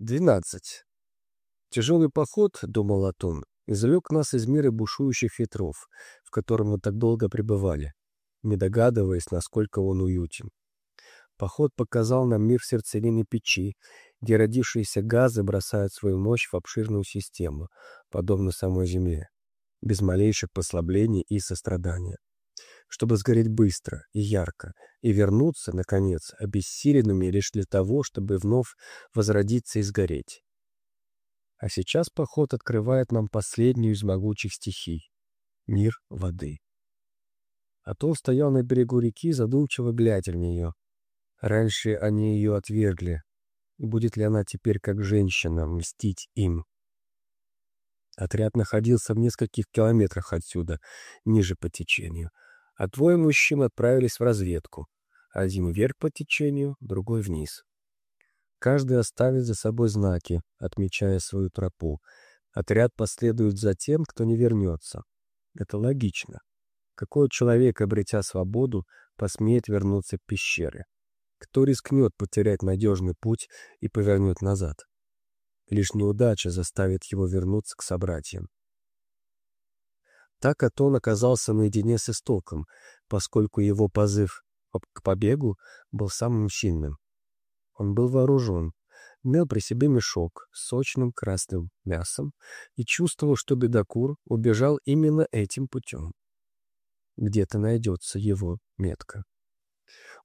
Двенадцать. Тяжелый поход, — думал Атун, — извлек нас из мира бушующих ветров, в котором мы так долго пребывали, не догадываясь, насколько он уютен. Поход показал нам мир сердцевины печи, где родившиеся газы бросают свою мощь в обширную систему, подобно самой Земле, без малейших послаблений и сострадания чтобы сгореть быстро и ярко, и вернуться, наконец, обессиленными лишь для того, чтобы вновь возродиться и сгореть. А сейчас поход открывает нам последнюю из могучих стихий — мир воды. А то стоял на берегу реки, задумчиво глядя в нее. Раньше они ее отвергли. Будет ли она теперь, как женщина, мстить им? Отряд находился в нескольких километрах отсюда, ниже по течению — а двое мужчин отправились в разведку. Один вверх по течению, другой вниз. Каждый оставит за собой знаки, отмечая свою тропу. Отряд последует за тем, кто не вернется. Это логично. Какой человек, обретя свободу, посмеет вернуться в пещеры? Кто рискнет потерять надежный путь и повернет назад? Лишь неудача заставит его вернуться к собратьям. Так Атон оказался наедине с истоком, поскольку его позыв к побегу был самым сильным. Он был вооружен, имел при себе мешок с сочным красным мясом и чувствовал, что бедокур убежал именно этим путем. Где-то найдется его метка.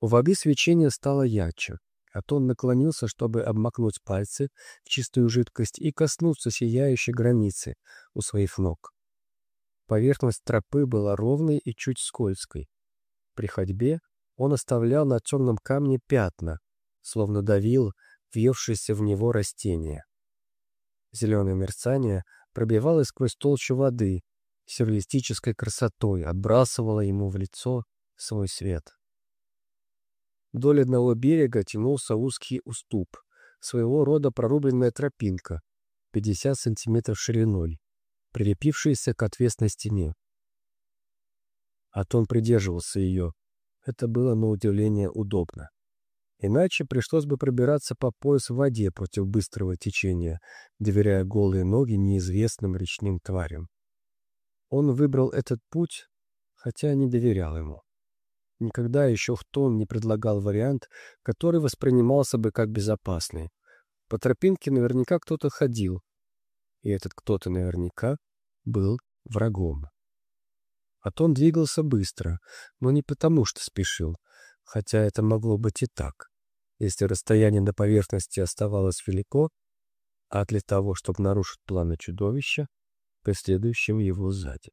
У воды свечение стало ярче. Атон наклонился, чтобы обмакнуть пальцы в чистую жидкость и коснуться сияющей границы у своих ног. Поверхность тропы была ровной и чуть скользкой. При ходьбе он оставлял на темном камне пятна, словно давил въевшееся в него растение. Зеленое мерцание пробивалось сквозь толщу воды, сюрреалистической красотой отбрасывало ему в лицо свой свет. Вдоль одного берега тянулся узкий уступ, своего рода прорубленная тропинка, 50 сантиметров шириной прилепившаяся к отвесной стене. Атон придерживался ее. Это было, на удивление, удобно. Иначе пришлось бы пробираться по пояс в воде против быстрого течения, доверяя голые ноги неизвестным речным тварям. Он выбрал этот путь, хотя не доверял ему. Никогда еще Хтон не предлагал вариант, который воспринимался бы как безопасный. По тропинке наверняка кто-то ходил, и этот кто-то наверняка был врагом. Атон двигался быстро, но не потому, что спешил, хотя это могло быть и так, если расстояние до поверхности оставалось велико, а для того, чтобы нарушить планы чудовища, преследующим его сзади.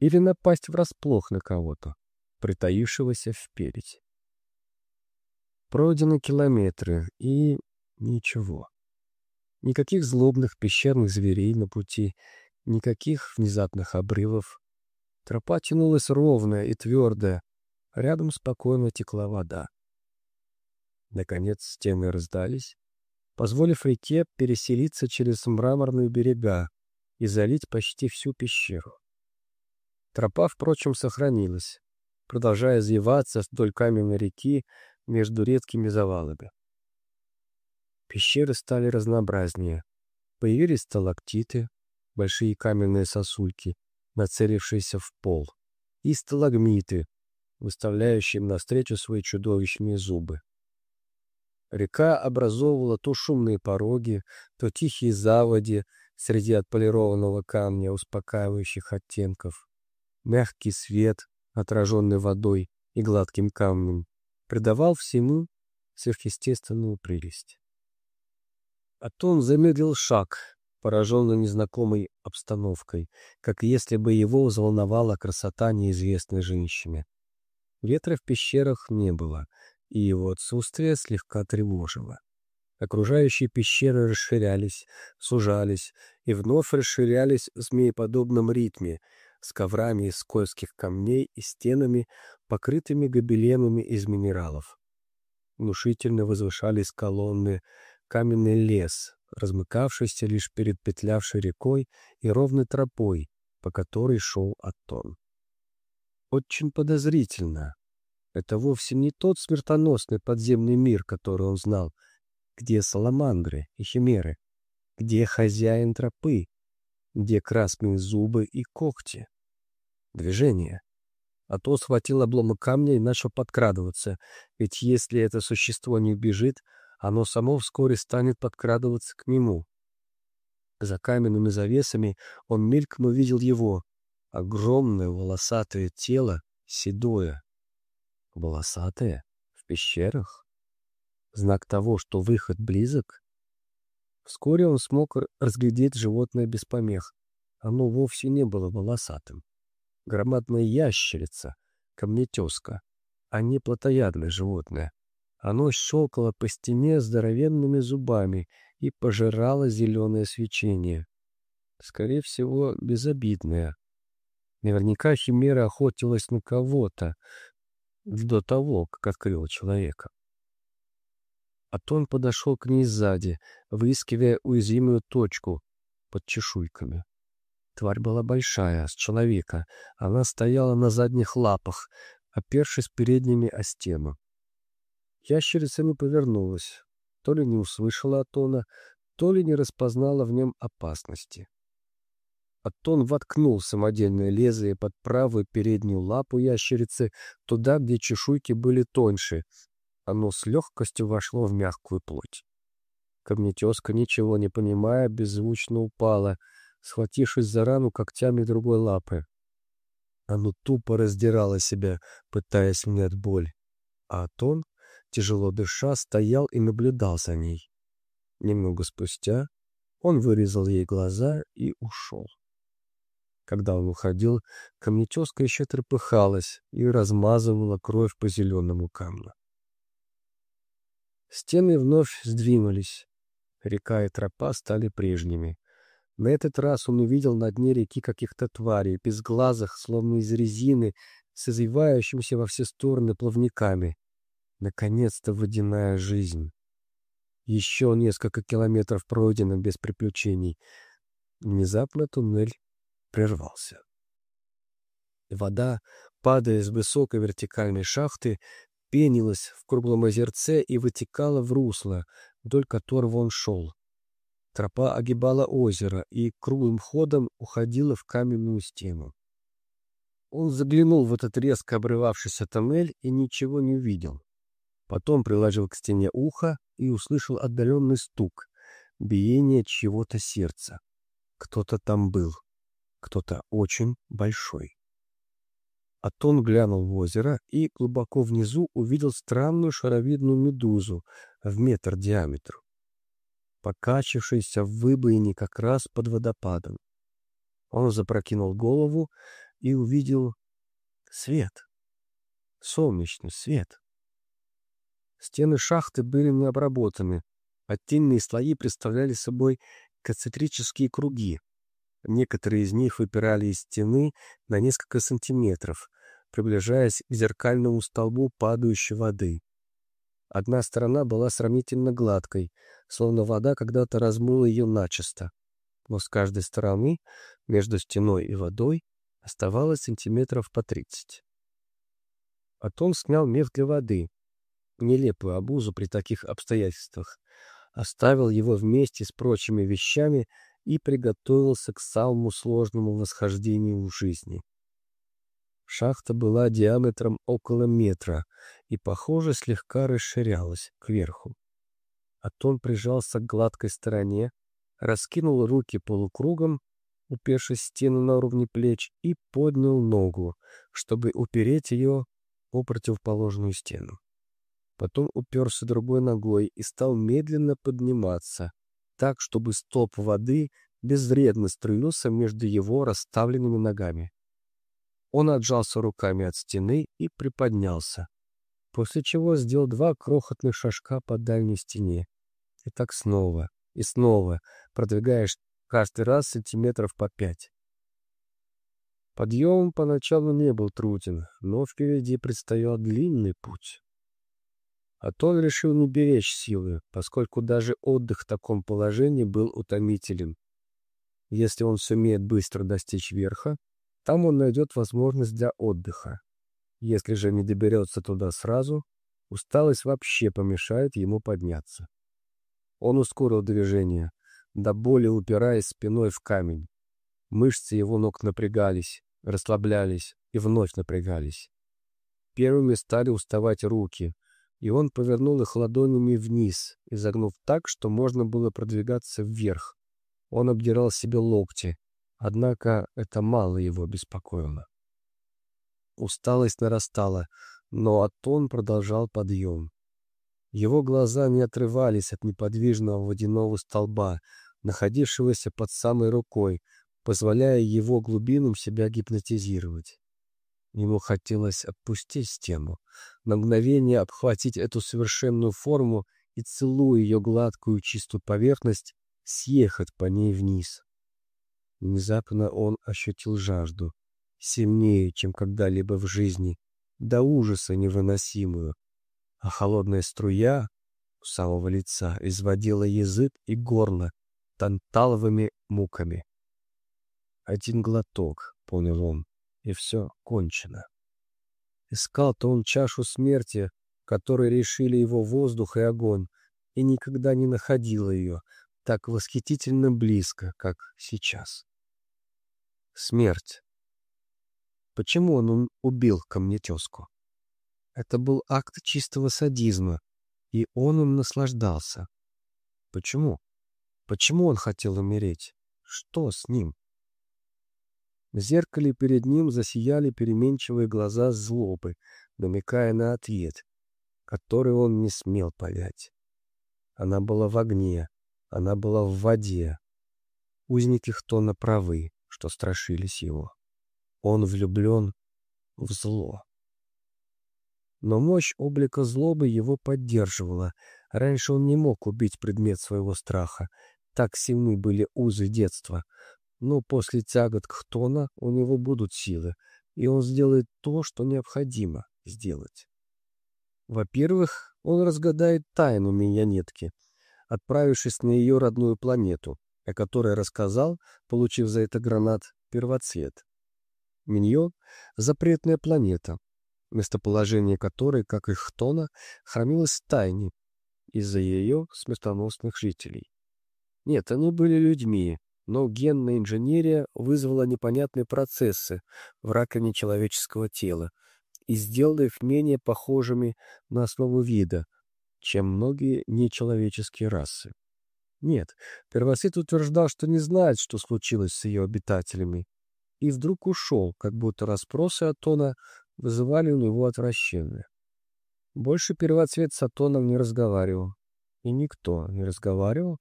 Или напасть врасплох на кого-то, притаившегося впереди. Пройдены километры, и ничего. Никаких злобных пещерных зверей на пути, никаких внезапных обрывов. Тропа тянулась ровная и твердая, рядом спокойно текла вода. Наконец стены раздались, позволив реке переселиться через мраморные берега и залить почти всю пещеру. Тропа, впрочем, сохранилась, продолжая извиваться вдоль каменной реки между редкими завалами. Пещеры стали разнообразнее. Появились сталактиты, большие каменные сосульки, нацелившиеся в пол, и сталагмиты, выставляющие им навстречу свои чудовищные зубы. Река образовывала то шумные пороги, то тихие заводи среди отполированного камня успокаивающих оттенков. Мягкий свет, отраженный водой и гладким камнем, придавал всему сверхъестественную прелесть. Атон замедлил шаг, пораженный незнакомой обстановкой, как если бы его взволновала красота неизвестной женщины. Ветра в пещерах не было, и его отсутствие слегка тревожило. Окружающие пещеры расширялись, сужались и вновь расширялись в змееподобном ритме, с коврами из скользких камней и стенами, покрытыми гобеленами из минералов. Внушительно возвышались колонны, каменный лес, размыкавшийся лишь перед петлявшей рекой и ровной тропой, по которой шел Атон. Очень подозрительно. Это вовсе не тот смертоносный подземный мир, который он знал. Где саламандры и химеры? Где хозяин тропы? Где красные зубы и когти? Движение. А то схватил обломок камня и начал подкрадываться, ведь если это существо не убежит, оно само вскоре станет подкрадываться к нему. За каменными завесами он мельком увидел его. Огромное волосатое тело, седое. Волосатое? В пещерах? Знак того, что выход близок? Вскоре он смог разглядеть животное без помех. Оно вовсе не было волосатым. Громадная ящерица, камнетеска, а не плотоядное животное. Оно щелкало по стене здоровенными зубами и пожирало зеленое свечение. Скорее всего, безобидное. Наверняка Химера охотилась на кого-то до того, как открыла человека. Атон подошел к ней сзади, выискивая уязвимую точку под чешуйками. Тварь была большая, с человека. Она стояла на задних лапах, опершись передними о стену. Ящерица не повернулась, то ли не услышала Атона, то ли не распознала в нем опасности. Атон воткнул самодельное лезвие под правую переднюю лапу ящерицы, туда, где чешуйки были тоньше. Оно с легкостью вошло в мягкую плоть. Камнетеска, ничего не понимая, беззвучно упала, схватившись за рану когтями другой лапы. Оно тупо раздирало себя, пытаясь унять боль. А Атон тяжело дыша, стоял и наблюдал за ней. Немного спустя он вырезал ей глаза и ушел. Когда он уходил, камнетеска еще трепыхалась и размазывала кровь по зеленому камню. Стены вновь сдвинулись. Река и тропа стали прежними. На этот раз он увидел на дне реки каких-то тварей, без глазах, словно из резины, с извивающимися во все стороны плавниками. Наконец-то водяная жизнь. Еще несколько километров пройдено без приключений. Внезапно туннель прервался. Вода, падая с высокой вертикальной шахты, пенилась в круглом озерце и вытекала в русло, вдоль которого он шел. Тропа огибала озеро и круглым ходом уходила в каменную стену. Он заглянул в этот резко обрывавшийся тоннель и ничего не увидел. Потом приложил к стене ухо и услышал отдаленный стук, биение чьего-то сердца. Кто-то там был, кто-то очень большой. Атон глянул в озеро и глубоко внизу увидел странную шаровидную медузу в метр диаметру, покачившуюся в выбоине как раз под водопадом. Он запрокинул голову и увидел свет, солнечный свет. Стены шахты были не обработаны. Оттенные слои представляли собой концентрические круги. Некоторые из них выпирали из стены на несколько сантиметров, приближаясь к зеркальному столбу падающей воды. Одна сторона была сравнительно гладкой, словно вода когда-то размыла ее начисто. Но с каждой стороны, между стеной и водой, оставалось сантиметров по тридцать. Атон снял мех для воды, нелепую обузу при таких обстоятельствах, оставил его вместе с прочими вещами и приготовился к самому сложному восхождению в жизни. Шахта была диаметром около метра и, похоже, слегка расширялась кверху. Атон прижался к гладкой стороне, раскинул руки полукругом, упершись стену на уровне плеч, и поднял ногу, чтобы упереть ее о противоположную стену потом уперся другой ногой и стал медленно подниматься, так, чтобы стоп воды безвредно струился между его расставленными ногами. Он отжался руками от стены и приподнялся, после чего сделал два крохотных шажка по дальней стене. И так снова, и снова, продвигаешь каждый раз сантиметров по пять. Подъем поначалу не был труден, но впереди предстоял длинный путь. А то он решил не беречь силы, поскольку даже отдых в таком положении был утомителен. Если он сумеет быстро достичь верха, там он найдет возможность для отдыха. Если же не доберется туда сразу, усталость вообще помешает ему подняться. Он ускорил движение, до боли упираясь спиной в камень. Мышцы его ног напрягались, расслаблялись и вновь напрягались. Первыми стали уставать руки, и он повернул их ладонями вниз, изогнув так, что можно было продвигаться вверх. Он обдирал себе локти, однако это мало его беспокоило. Усталость нарастала, но Атон продолжал подъем. Его глаза не отрывались от неподвижного водяного столба, находившегося под самой рукой, позволяя его глубинам себя гипнотизировать. Ему хотелось отпустить стену, на мгновение обхватить эту совершенную форму и, целуя ее гладкую чистую поверхность, съехать по ней вниз. Внезапно он ощутил жажду, сильнее, чем когда-либо в жизни, до ужаса невыносимую, а холодная струя у самого лица изводила язык и горло танталовыми муками. Один глоток, понял он, и все кончено. Искал-то он чашу смерти, которой решили его воздух и огонь, и никогда не находил ее так восхитительно близко, как сейчас. Смерть. Почему он убил камнетеску? Это был акт чистого садизма, и он им наслаждался. Почему? Почему он хотел умереть? Что с ним? В зеркале перед ним засияли переменчивые глаза злобы, намекая на ответ, который он не смел понять. Она была в огне, она была в воде. Узники Хтона правы, что страшились его. Он влюблен в зло. Но мощь облика злобы его поддерживала. Раньше он не мог убить предмет своего страха. Так сильны были узы детства. Но после тягот Хтона у него будут силы, и он сделает то, что необходимо сделать. Во-первых, он разгадает тайну миньонетки, отправившись на ее родную планету, о которой рассказал, получив за это гранат, первоцвет. Миньон — запретная планета, местоположение которой, как и Хтона, хранилось в тайне из-за ее смертоносных жителей. Нет, они были людьми, но генная инженерия вызвала непонятные процессы в раковине человеческого тела и сделала их менее похожими на основу вида, чем многие нечеловеческие расы. Нет, Первосвет утверждал, что не знает, что случилось с ее обитателями, и вдруг ушел, как будто расспросы Атона вызывали у него отвращение. Больше Первоцвет с Атоном не разговаривал, и никто не разговаривал,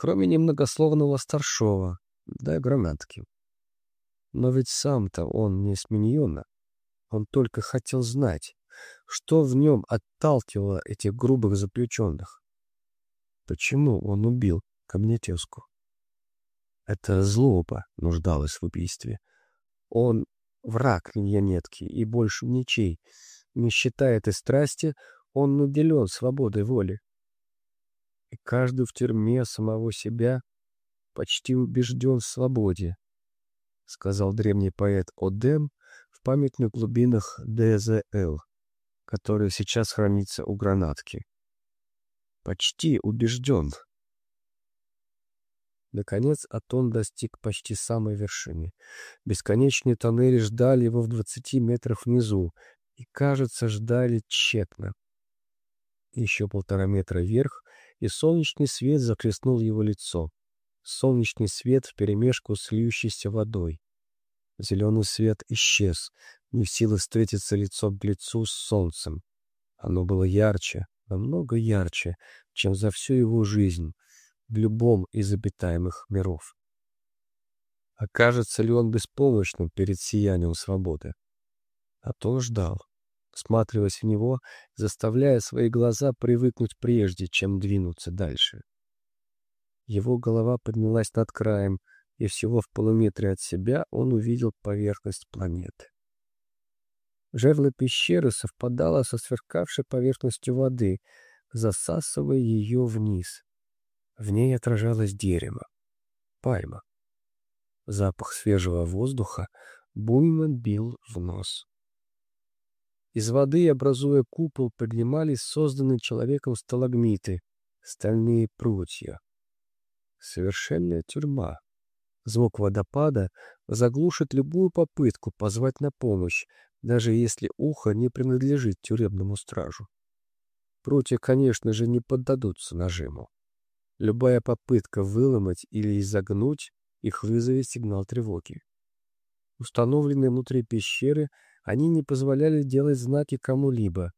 кроме немногословного старшего, да и гранатки. Но ведь сам-то он не с миньона. Он только хотел знать, что в нем отталкивало этих грубых заключенных. Почему он убил Камнетеску? Это злоба нуждалась в убийстве. Он враг миньонетки и больше ничей. Не считая этой страсти, он наделен свободой воли и каждый в тюрьме самого себя почти убежден в свободе, — сказал древний поэт Одем в памятных глубинах ДЗЛ, который сейчас хранится у гранатки. Почти убежден. Наконец Атон достиг почти самой вершины. Бесконечные тоннели ждали его в двадцати метрах внизу, и, кажется, ждали тщетно. Еще полтора метра вверх, и солнечный свет захлестнул его лицо. Солнечный свет вперемешку с льющейся водой. Зеленый свет исчез, не в силах встретиться лицо к лицу с солнцем. Оно было ярче, намного ярче, чем за всю его жизнь в любом из обитаемых миров. Окажется ли он беспомощным перед сиянием свободы? А то ждал всматриваясь в него, заставляя свои глаза привыкнуть прежде, чем двинуться дальше. Его голова поднялась над краем, и всего в полуметре от себя он увидел поверхность планеты. Жерло пещеры совпадало со сверкавшей поверхностью воды, засасывая ее вниз. В ней отражалось дерево, пальма. Запах свежего воздуха буйно бил в нос. Из воды, образуя купол, поднимались созданные человеком сталагмиты, стальные прутья. Совершенная тюрьма. Звук водопада заглушит любую попытку позвать на помощь, даже если ухо не принадлежит тюремному стражу. Прутья, конечно же, не поддадутся нажиму. Любая попытка выломать или изогнуть их вызовет сигнал тревоги. Установленные внутри пещеры, они не позволяли делать знаки кому-либо.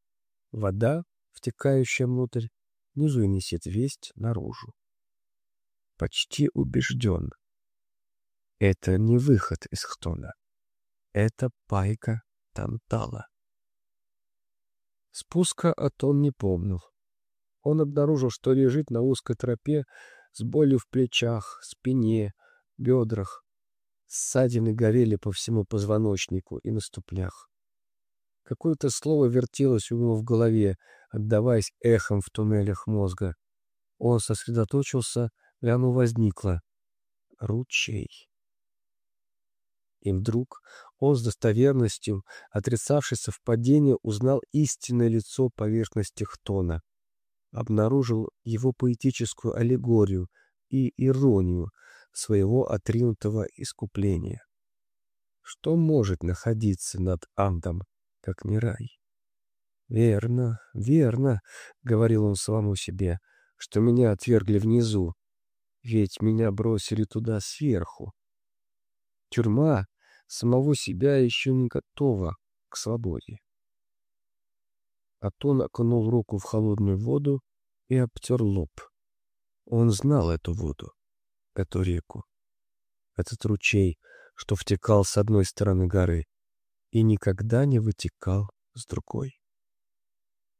Вода, втекающая внутрь, не вынесет весть наружу. Почти убежден. Это не выход из хтона. Это пайка Тантала. Спуска Атон не помнил. Он обнаружил, что лежит на узкой тропе с болью в плечах, спине, бедрах. Ссадины горели по всему позвоночнику и на ступлях. Какое-то слово вертелось у него в голове, отдаваясь эхом в туннелях мозга. Он сосредоточился, и оно возникло. Ручей. И вдруг он с достоверностью, отрицавший совпадение, узнал истинное лицо поверхности Хтона. Обнаружил его поэтическую аллегорию и иронию своего отринутого искупления. Что может находиться над Андом, как не рай? «Верно, верно», — говорил он самому себе, — «что меня отвергли внизу, ведь меня бросили туда сверху. Тюрьма самого себя еще не готова к свободе. Атон окунул руку в холодную воду и обтер лоб. Он знал эту воду, эту реку, этот ручей, что втекал с одной стороны горы и никогда не вытекал с другой.